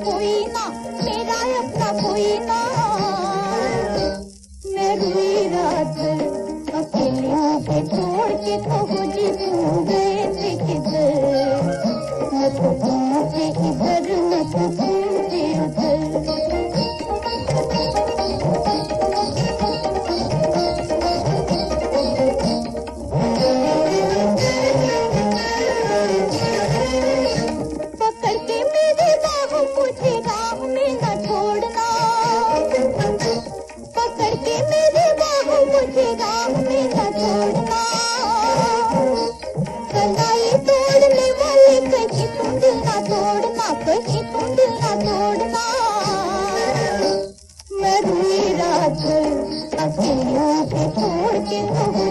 得意な Thank you.